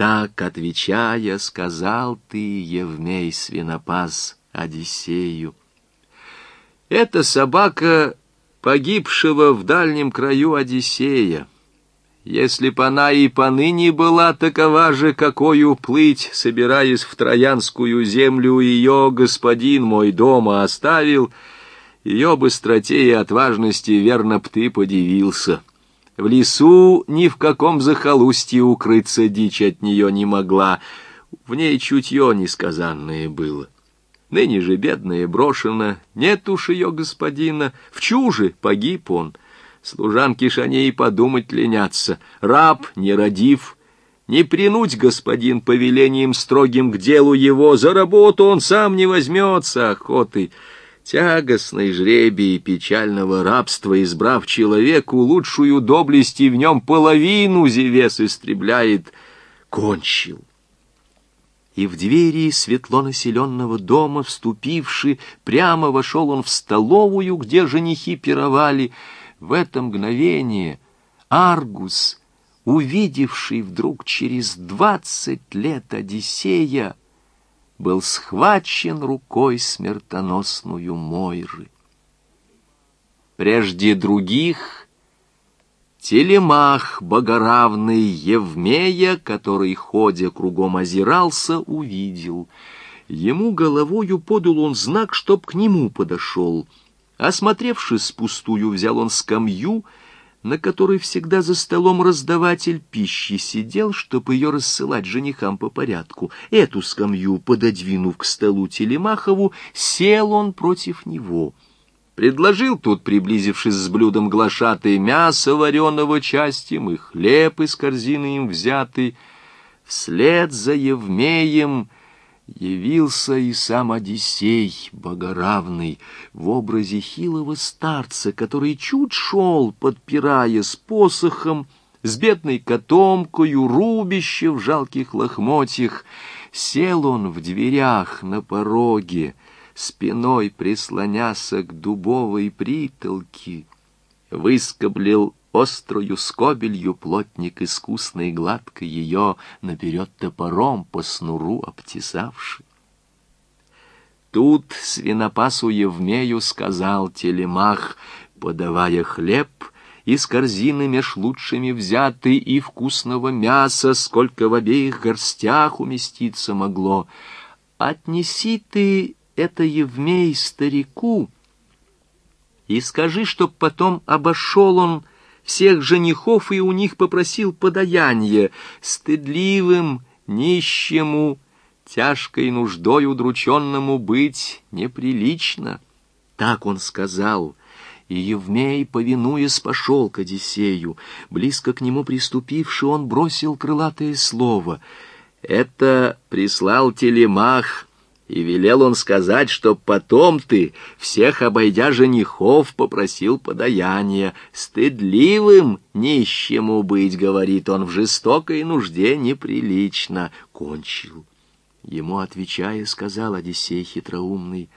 Так, отвечая, сказал ты, Евмей свинопас, Одиссею. Это собака погибшего в дальнем краю Одиссея. Если б она и поныне была такова же, какой плыть, собираясь в Троянскую землю, ее господин мой дома оставил, ее быстроте и отважности верно б ты подивился. В лесу ни в каком захолустье укрыться дичь от нее не могла, в ней чутье несказанное было. Ныне же бедная брошена, нет уж ее господина, в чуже погиб он. Служанки ж о ней подумать ленятся, раб, не родив, не принуть господин повелением строгим к делу его, за работу он сам не возьмется охоты. Тягостный жребий печального рабства, избрав человеку лучшую доблесть и в нем половину Зевес истребляет, кончил и в двери светло населенного дома, вступивши, прямо вошел он в столовую, где женихи пировали. В это мгновение Аргус, увидевший вдруг через двадцать лет Одиссея, был схвачен рукой смертоносную Мойры. Прежде других Телемах, богоравный Евмея, который, ходя кругом озирался, увидел. Ему головою подал он знак, чтоб к нему подошел. Осмотревшись пустую, взял он скамью, на которой всегда за столом раздаватель пищи сидел, чтоб ее рассылать женихам по порядку. Эту скамью, пододвинув к столу Телемахову, сел он против него — Предложил тут, приблизившись с блюдом глашатый, мясо вареного частим и хлеб из корзины им взятый. Вслед за Евмеем явился и сам Одиссей, богоравный, в образе хилого старца, который чуть шел, подпирая с посохом, с бедной котомкою, рубище в жалких лохмотьях. Сел он в дверях на пороге, спиной прислоняся к дубовой притолке, выскоблил острую скобелью плотник искусно и гладко ее наперед топором по снуру обтесавший. Тут свинопасу Евмею сказал телемах, подавая хлеб, из корзины меж лучшими взятый и вкусного мяса, сколько в обеих горстях уместиться могло. Отнеси ты это Евмей старику, и скажи, чтоб потом обошел он всех женихов и у них попросил подаяние стыдливым, нищему, тяжкой нуждой удрученному быть неприлично. Так он сказал, и Евмей, повинуясь, пошел к Одиссею. Близко к нему приступивший, он бросил крылатое слово. «Это прислал телемах, и велел он сказать, что потом ты, всех обойдя женихов, попросил подаяния. Стыдливым нищему быть, говорит он, в жестокой нужде неприлично. Кончил. Ему, отвечая, сказал Одиссей хитроумный,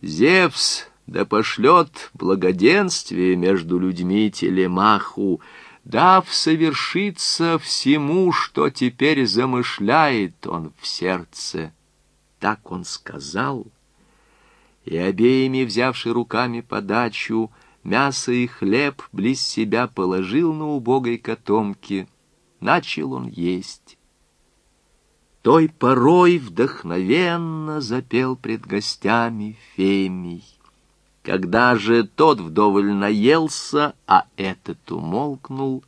«Зевс да пошлет благоденствие между людьми телемаху, дав совершиться всему, что теперь замышляет он в сердце» так он сказал, и обеими, взявши руками подачу, мясо и хлеб близ себя положил на убогой котомке, начал он есть. Той порой вдохновенно запел пред гостями Фемий. Когда же тот вдоволь наелся, а этот умолкнул,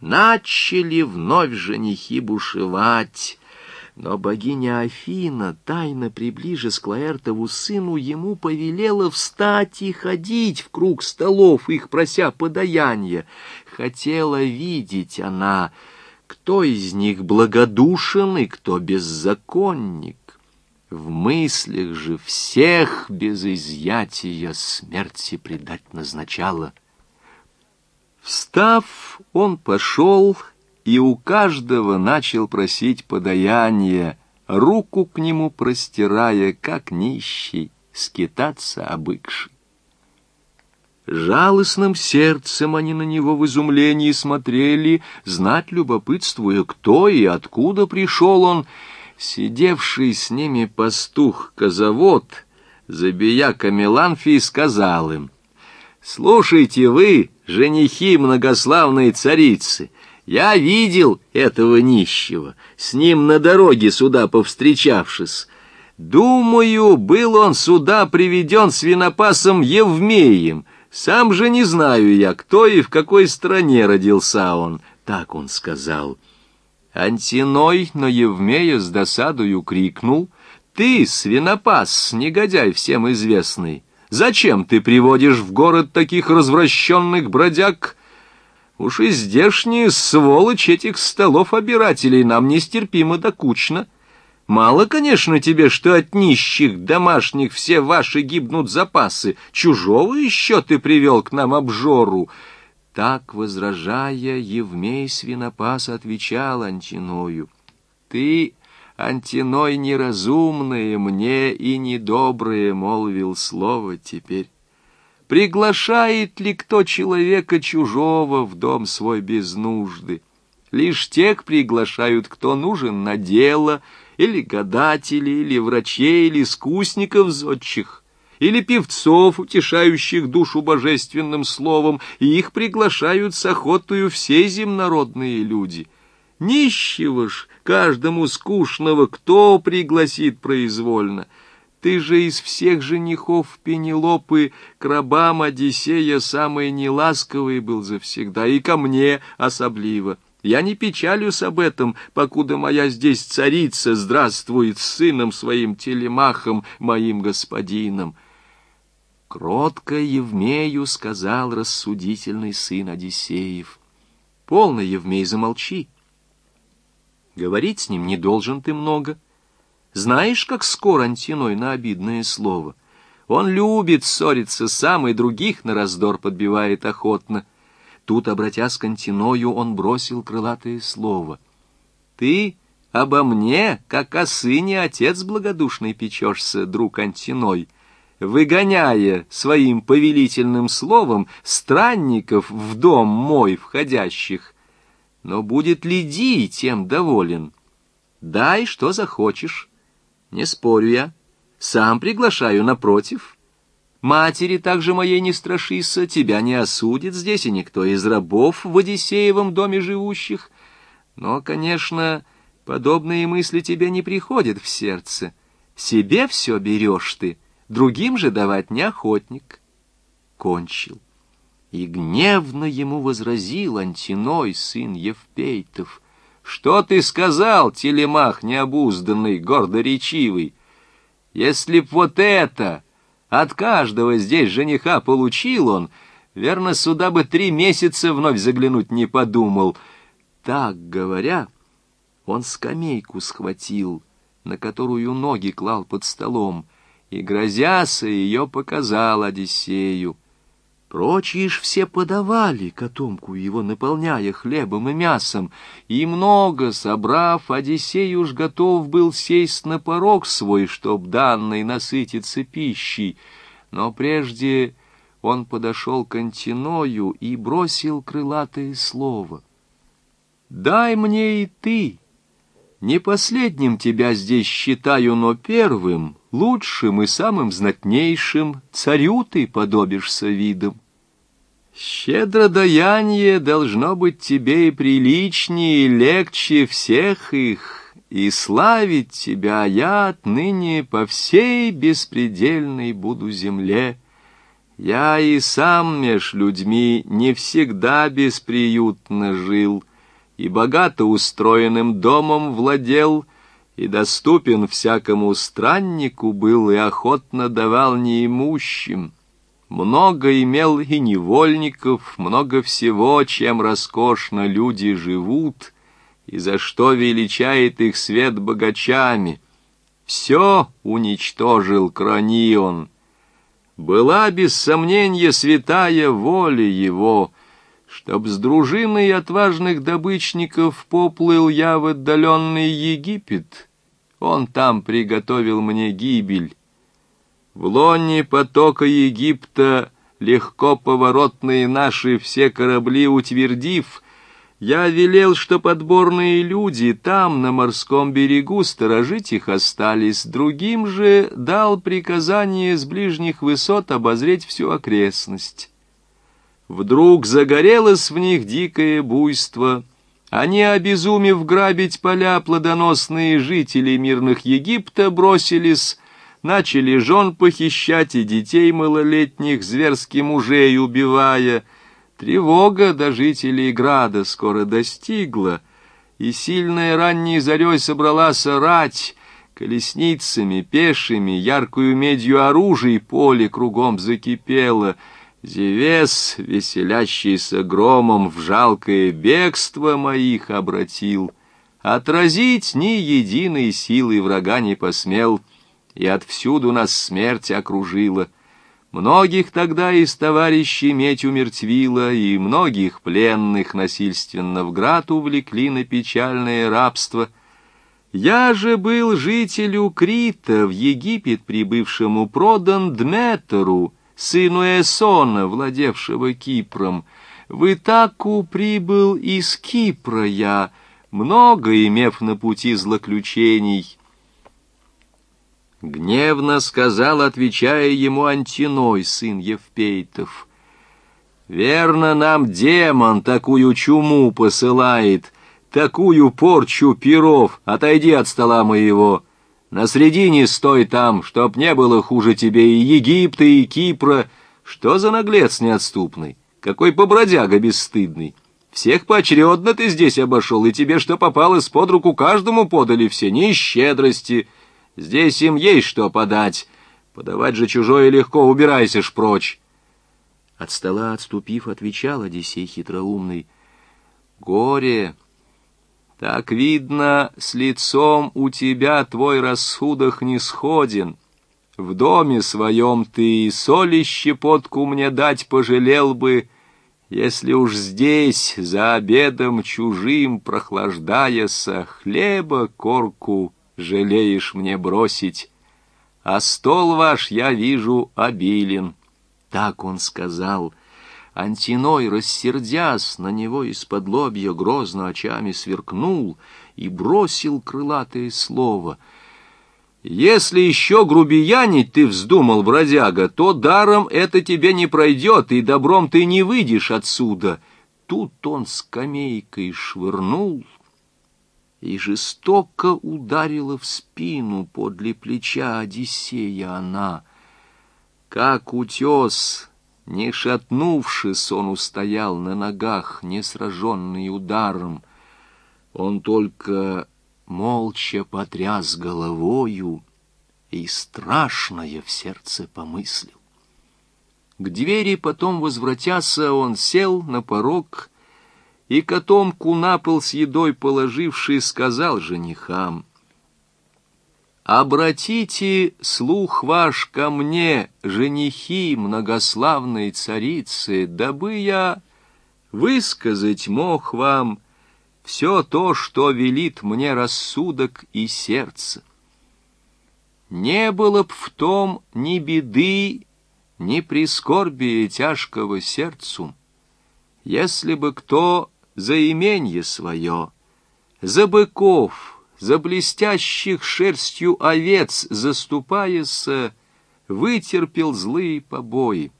начали вновь женихи бушевать, но богиня Афина, тайно приближи Склаэртову сыну, ему повелела встать и ходить в круг столов, их прося подаяния. Хотела видеть она, кто из них благодушен и кто беззаконник. В мыслях же всех без изъятия смерти предать назначала. Встав, он пошел и у каждого начал просить подаяние, руку к нему простирая, как нищий, скитаться обыкший. Жалостным сердцем они на него в изумлении смотрели, знать любопытствуя, кто и откуда пришел он. Сидевший с ними пастух-козовод, забияка Меланфий, сказал им, «Слушайте вы, женихи многославной царицы, я видел этого нищего, с ним на дороге сюда повстречавшись. Думаю, был он сюда приведен свинопасом Евмеем, сам же не знаю я, кто и в какой стране родился он, так он сказал. Антиной на Евмея с досадою крикнул, «Ты, свинопас, негодяй всем известный, зачем ты приводишь в город таких развращенных бродяг?» Уж и здешние сволочь этих столов-обирателей нам нестерпимо докучно. Мало, конечно, тебе, что от нищих домашних все ваши гибнут запасы. Чужого еще ты привел к нам обжору. Так, возражая, Евмей свинопас отвечал Антиною. Ты, Антиной, неразумное мне и недоброе, молвил слово теперь. Приглашает ли кто человека чужого в дом свой без нужды? Лишь тех приглашают, кто нужен на дело — или гадателей, или врачей, или искусников зодчих, или певцов, утешающих душу божественным словом, и их приглашают с охотою все земнородные люди. Нищего ж, каждому скучного, кто пригласит произвольно? Ты же из всех женихов Пенелопы к рабам Одиссея самый неласковый был завсегда, и ко мне особливо. Я не печалюсь об этом, покуда моя здесь царица здравствует с сыном своим телемахом, моим господином. Кротко Евмею сказал рассудительный сын Одиссеев. Полно, Евмей, замолчи. Говорить с ним не должен ты много. Знаешь, как скоро Антиной на обидное слово. Он любит ссориться сам и других на раздор подбивает охотно. Тут, обратясь к Антиною, он бросил крылатое слово. «Ты обо мне, как о сыне, отец благодушный, печешься, друг Антиной, выгоняя своим повелительным словом странников в дом мой входящих. Но будет ли Ди тем доволен? Дай, что захочешь. Не спорю я, сам приглашаю напротив». Матери также моей не страшися, тебя не осудит здесь и никто из рабов в Одиссеевом доме живущих. Но, конечно, подобные мысли тебе не приходят в сердце. Себе все берешь ты, другим же давать не охотник. Кончил. И гневно ему возразил Антиной, сын Евпейтов. «Что ты сказал, телемах необузданный, гордоречивый? Если б вот это...» От каждого здесь жениха получил он. Верно, сюда бы три месяца вновь заглянуть не подумал. Так говоря, он скамейку схватил, на которую ноги клал под столом, и, грозяся, ее показал Одиссею. Прочие ж все подавали котомку его, наполняя хлебом и мясом, и много, собрав, Одиссей уж готов был сесть на порог свой, чтоб данной насытиться пищей. Но прежде он подошел к Антиною и бросил крылатое слово. «Дай мне и ты! Не последним тебя здесь считаю, но первым, лучшим и самым знатнейшим, царю ты подобишься видом. Щедро даяние должно быть тебе и приличнее, и легче всех их, и славить тебя я отныне по всей беспредельной буду земле. Я и сам меж людьми не всегда бесприютно жил, и богато устроенным домом владел, и доступен всякому страннику был, и охотно давал неимущим. Много имел и невольников, много всего, чем роскошно люди живут, и за что величает их свет богачами. Все уничтожил Кронион. Была, без сомнения, святая воля его, чтоб с дружиной отважных добычников поплыл я в отдаленный Египет, он там приготовил мне гибель. В лоне потока Египта легко поворотные наши все корабли утвердив, я велел, что подборные люди там, на морском берегу, сторожить их остались, другим же дал приказание с ближних высот обозреть всю окрестность. Вдруг загорелось в них дикое буйство. Они, обезумев грабить поля, плодоносные жители мирных Египта бросились, начали жен похищать и детей малолетних, зверски мужей убивая. Тревога до жителей града скоро достигла, и сильная ранней зарей собралась рать, колесницами, пешими, яркую медью оружий поле кругом закипело. Зевес, веселящийся громом, в жалкое бегство моих обратил. Отразить ни единой силы врага не посмел — и отвсюду нас смерть окружила. Многих тогда из товарищей медь умертвила, и многих пленных насильственно в град увлекли на печальное рабство. Я же был жителю Крита, в Египет прибывшему продан Дметеру, сыну Эсона, владевшего Кипром. В Итаку прибыл из Кипра я, много имев на пути злоключений, Гневно сказал, отвечая ему Антиной, сын Евпейтов. «Верно нам демон такую чуму посылает, такую порчу перов. Отойди от стола моего. На средине стой там, чтоб не было хуже тебе и Египта, и Кипра. Что за наглец неотступный? Какой побродяга бесстыдный!» Всех поочередно ты здесь обошел, и тебе что попало с под руку каждому подали все, не из щедрости, — Здесь им есть что подать. Подавать же чужое легко, убирайся ж прочь. От стола отступив, отвечал Одиссей хитроумный. Горе! Так видно, с лицом у тебя твой рассудок не сходен. В доме своем ты соли щепотку мне дать пожалел бы, если уж здесь, за обедом чужим, прохлаждаяся, хлеба корку жалеешь мне бросить, а стол ваш, я вижу, обилен. Так он сказал. Антиной, рассердясь на него из-под лобья, грозно очами сверкнул и бросил крылатое слово. «Если еще грубиянить ты вздумал, бродяга, то даром это тебе не пройдет, и добром ты не выйдешь отсюда». Тут он скамейкой швырнул — и жестоко ударила в спину подле плеча Одиссея она. Как утес, не шатнувшись, он устоял на ногах, не сраженный ударом. Он только молча потряс головою и страшное в сердце помыслил. К двери потом возвратяся, он сел на порог и котомку на пол с едой положивший сказал женихам, «Обратите слух ваш ко мне, женихи многославной царицы, дабы я высказать мог вам все то, что велит мне рассудок и сердце. Не было б в том ни беды, ни прискорбия тяжкого сердцу, если бы кто за именье свое, за быков, за блестящих шерстью овец заступаясь, вытерпел злые побои.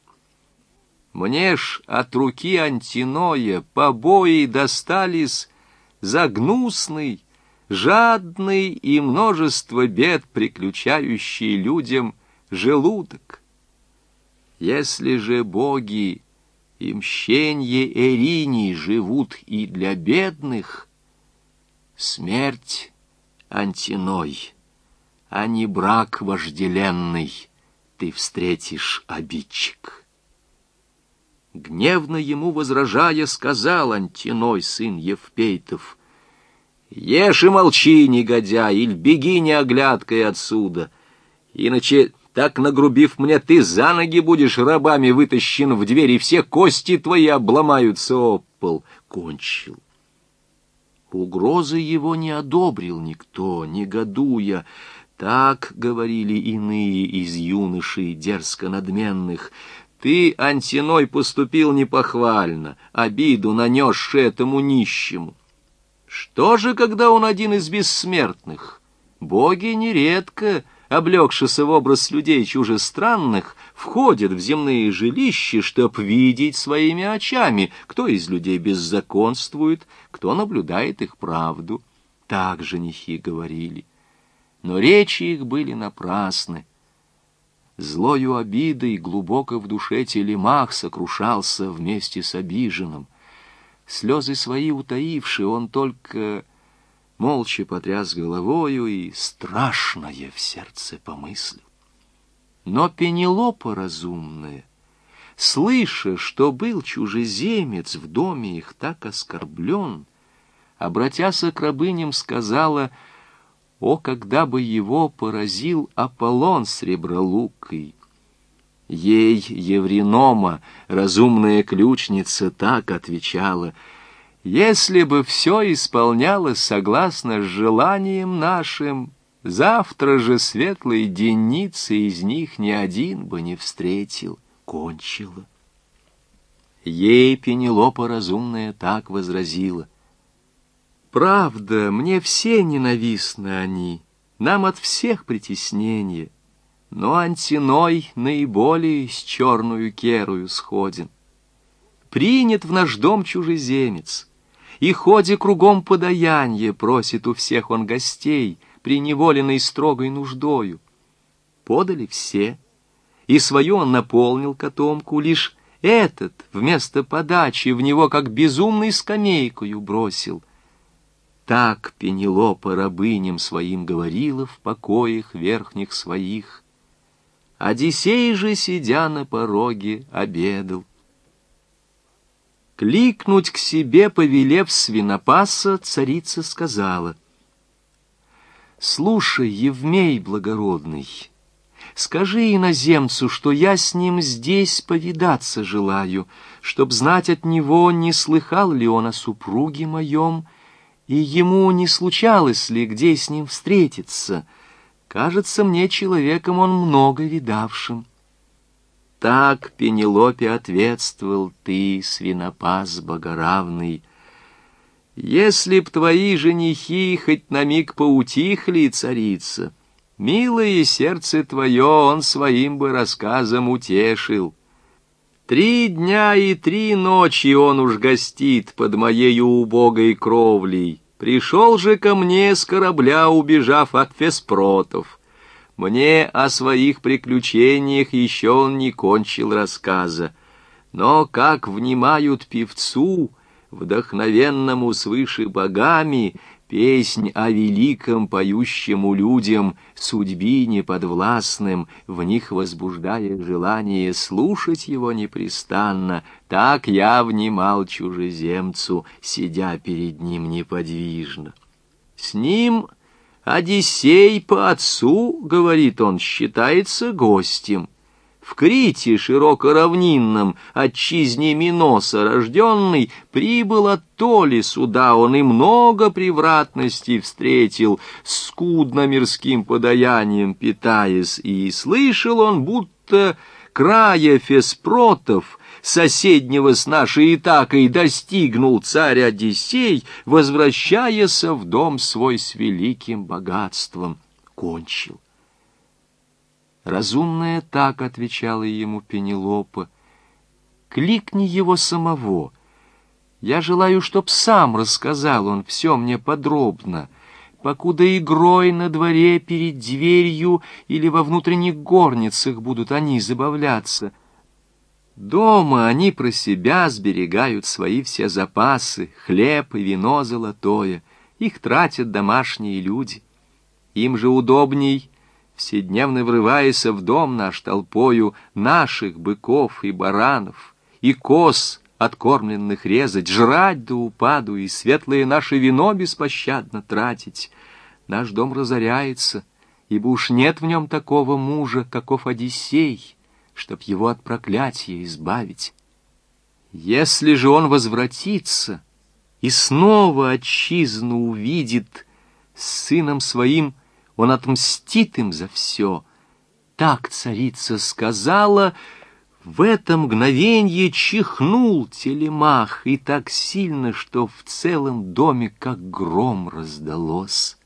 Мне ж от руки Антиноя побои достались за гнусный, жадный и множество бед, приключающий людям желудок. Если же боги и мщенье Эринии живут и для бедных. Смерть антиной, а не брак вожделенный ты встретишь, обидчик. Гневно ему возражая, сказал Антиной, сын Евпейтов, «Ешь и молчи, негодяй, или беги неоглядкой отсюда, иначе так нагрубив мне, ты за ноги будешь рабами вытащен в дверь, и все кости твои обломаются об пол. Кончил. Угрозы его не одобрил никто, негодуя. Так говорили иные из юношей дерзко надменных. Ты, Антиной, поступил непохвально, обиду нанесши этому нищему. Что же, когда он один из бессмертных? Боги нередко, облегшися в образ людей чужестранных, входят в земные жилища, чтоб видеть своими очами, кто из людей беззаконствует, кто наблюдает их правду. Так женихи говорили. Но речи их были напрасны. Злою обидой глубоко в душе телемах сокрушался вместе с обиженным. Слезы свои утаивши, он только молча потряс головою и страшное в сердце помыслил. Но Пенелопа разумная, слыша, что был чужеземец в доме их так оскорблен, обратясь к рабыням, сказала — о, когда бы его поразил Аполлон сребролукой! Ей Евринома, разумная ключница, так отвечала, «Если бы все исполнялось согласно с желанием нашим, завтра же светлой денницы из них ни один бы не встретил, кончила». Ей Пенелопа разумная так возразила, Правда, мне все ненавистны они, нам от всех притеснение, но антиной наиболее с черную керую сходен. Принят в наш дом чужеземец, и ходе кругом подаяние просит у всех он гостей, преневоленный строгой нуждою. Подали все, и свою он наполнил котомку, лишь этот вместо подачи в него как безумный скамейкою бросил — так Пенелопа рабыням своим говорила в покоях верхних своих. Одиссей же, сидя на пороге, обедал. Кликнуть к себе, повелев свинопаса, царица сказала. «Слушай, Евмей благородный, скажи иноземцу, что я с ним здесь повидаться желаю, чтоб знать от него, не слыхал ли он о супруге моем, — и ему не случалось ли где с ним встретиться. Кажется мне человеком он много видавшим. Так Пенелопе ответствовал ты, свинопас богоравный. Если б твои женихи хоть на миг поутихли, царица, милое сердце твое он своим бы рассказом утешил. Три дня и три ночи он уж гостит под моею убогой кровлей. Пришел же ко мне с корабля, убежав от феспротов. Мне о своих приключениях еще он не кончил рассказа. Но как внимают певцу, вдохновенному свыше богами, Песнь о великом, поющему людям, судьбине подвластным, в них возбуждая желание слушать его непрестанно, так я внимал чужеземцу, сидя перед ним неподвижно. С ним Одиссей по отцу, говорит он, считается гостем, в Крите широко-равнинном, отчизне Миноса рожденный, прибыл от сюда, он и много привратностей встретил, скудно мирским подаянием питаясь, и слышал он, будто края Феспротов, соседнего с нашей Итакой, достигнул царь Одиссей, возвращаясь в дом свой с великим богатством. Кончил. Разумная так отвечала ему Пенелопа. Кликни его самого. Я желаю, чтоб сам рассказал он все мне подробно, покуда игрой на дворе перед дверью или во внутренних горницах будут они забавляться. Дома они про себя сберегают свои все запасы, хлеб и вино золотое. Их тратят домашние люди. Им же удобней вседневно врываясь в дом наш толпою наших быков и баранов, и коз откормленных резать, жрать до упаду и светлое наше вино беспощадно тратить. Наш дом разоряется, ибо уж нет в нем такого мужа, каков Одиссей, чтоб его от проклятия избавить. Если же он возвратится и снова отчизну увидит, с сыном своим он отмстит им за все. Так царица сказала, В это мгновенье чихнул телемах, и так сильно, что в целом доме как гром раздалось.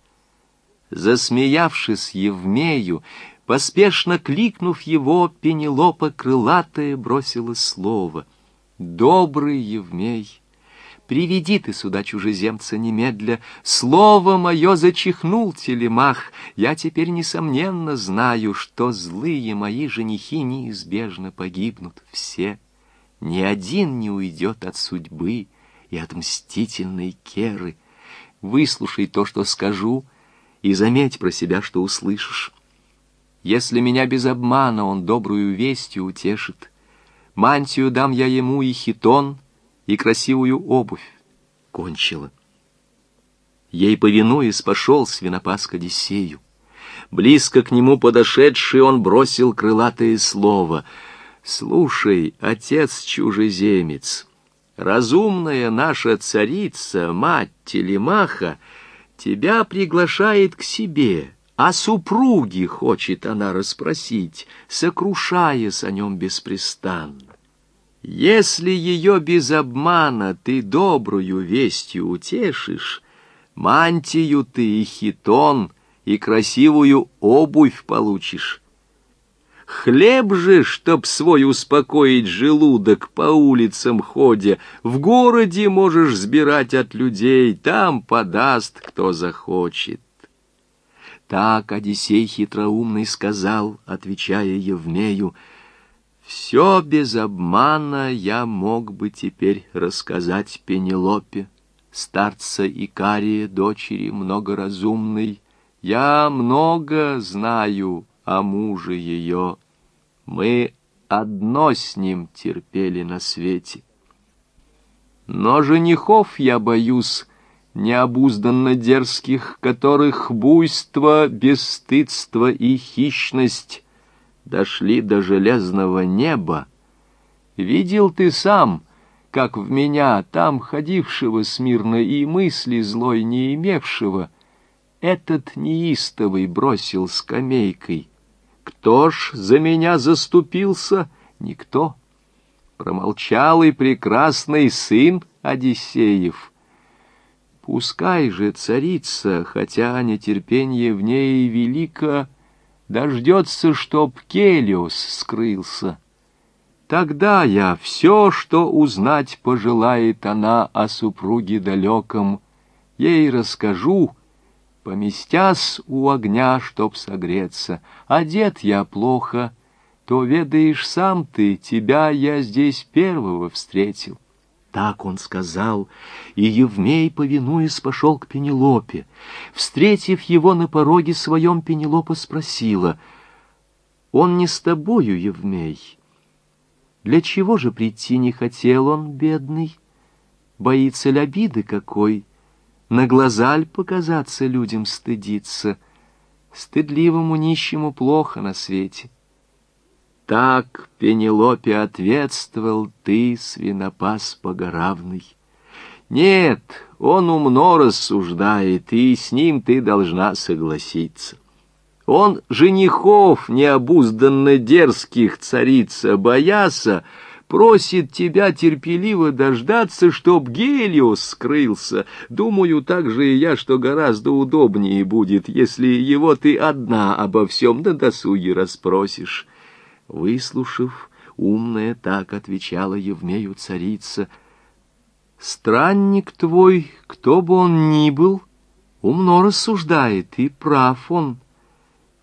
Засмеявшись Евмею, поспешно кликнув его, Пенелопа крылатая бросила слово. «Добрый Евмей!» Приведи ты сюда чужеземца немедля. Слово мое зачихнул телемах. Я теперь, несомненно, знаю, что злые мои женихи неизбежно погибнут все. Ни один не уйдет от судьбы и от мстительной керы. Выслушай то, что скажу, и заметь про себя, что услышишь. Если меня без обмана он добрую вестью утешит, мантию дам я ему и хитон — и красивую обувь. Кончила. Ей, повинуясь, пошел свинопас к Одиссею. Близко к нему подошедший, он бросил крылатое слово. «Слушай, отец-чужеземец, разумная наша царица, мать Телемаха, тебя приглашает к себе, а супруги хочет она расспросить, сокрушаясь о нем беспрестанно. Если ее без обмана ты добрую вестью утешишь, мантию ты и хитон, и красивую обувь получишь. Хлеб же, чтоб свой успокоить желудок по улицам ходя, в городе можешь сбирать от людей, там подаст, кто захочет. Так Одиссей хитроумный сказал, отвечая Евмею, — все без обмана я мог бы теперь рассказать Пенелопе, старца Икария, дочери многоразумной. Я много знаю о муже ее. Мы одно с ним терпели на свете. Но женихов я боюсь, необузданно дерзких, которых буйство, бесстыдство и хищность дошли до железного неба. Видел ты сам, как в меня, там ходившего смирно и мысли злой не имевшего, этот неистовый бросил скамейкой. Кто ж за меня заступился? Никто. Промолчал и прекрасный сын Одиссеев. Пускай же царица, хотя нетерпение в ней велико, дождется, чтоб Келиус скрылся. Тогда я все, что узнать пожелает она о супруге далеком, ей расскажу, поместясь у огня, чтоб согреться. Одет я плохо, то ведаешь сам ты, тебя я здесь первого встретил. Так он сказал, и Евмей, повинуясь, пошел к Пенелопе. Встретив его на пороге своем, Пенелопа спросила, «Он не с тобою, Евмей? Для чего же прийти не хотел он, бедный? Боится ли обиды какой? На глаза ль показаться людям стыдиться? Стыдливому нищему плохо на свете». Так, Пенелопе, ответствовал ты, свинопас богоравный. Нет, он умно рассуждает, и с ним ты должна согласиться. Он женихов необузданно дерзких царица бояса, просит тебя терпеливо дождаться, чтоб Гелиос скрылся. Думаю также и я, что гораздо удобнее будет, если его ты одна обо всем на досуге расспросишь. Выслушав, умная так отвечала Евмею царица. «Странник твой, кто бы он ни был, умно рассуждает, и прав он.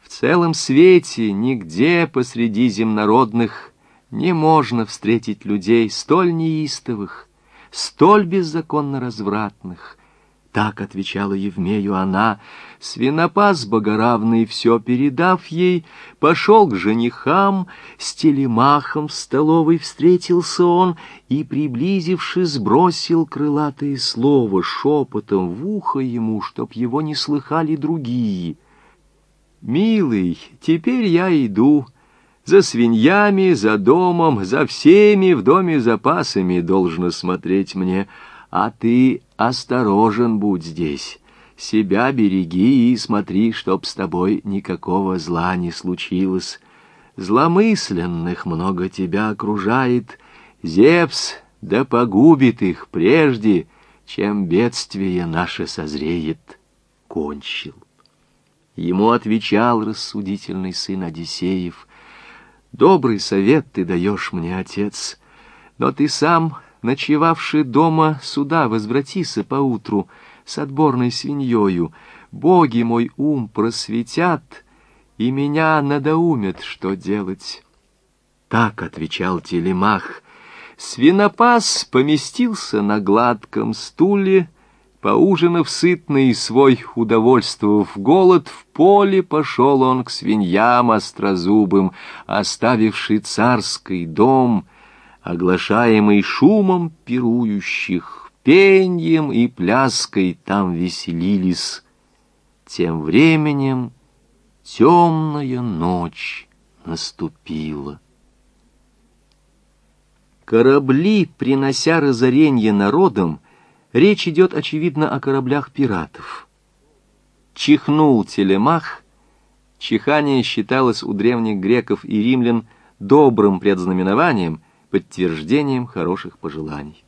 В целом свете нигде посреди земнородных не можно встретить людей столь неистовых, столь беззаконно развратных, так отвечала Евмею она. Свинопас богоравный, все передав ей, пошел к женихам, с телемахом в столовой встретился он и, приблизившись, бросил крылатое слово шепотом в ухо ему, чтоб его не слыхали другие. «Милый, теперь я иду». За свиньями, за домом, за всеми в доме запасами должно смотреть мне, а ты осторожен будь здесь. Себя береги и смотри, чтоб с тобой никакого зла не случилось. Зломысленных много тебя окружает. Зевс да погубит их прежде, чем бедствие наше созреет. Кончил. Ему отвечал рассудительный сын Одиссеев. «Добрый совет ты даешь мне, отец, но ты сам, ночевавший дома, сюда возвратися поутру с отборной свиньёю. Боги мой ум просветят, и меня надоумят, что делать». Так отвечал Телемах. Свинопас поместился на гладком стуле, Поужинав сытно и свой, удовольствовав голод, в поле пошел он к свиньям острозубым, оставивший царский дом, оглашаемый шумом пирующих, пеньем и пляской там веселились. Тем временем темная ночь наступила. Корабли, принося разоренье народам, Речь идет, очевидно, о кораблях пиратов. Чихнул телемах. Чихание считалось у древних греков и римлян добрым предзнаменованием, подтверждением хороших пожеланий.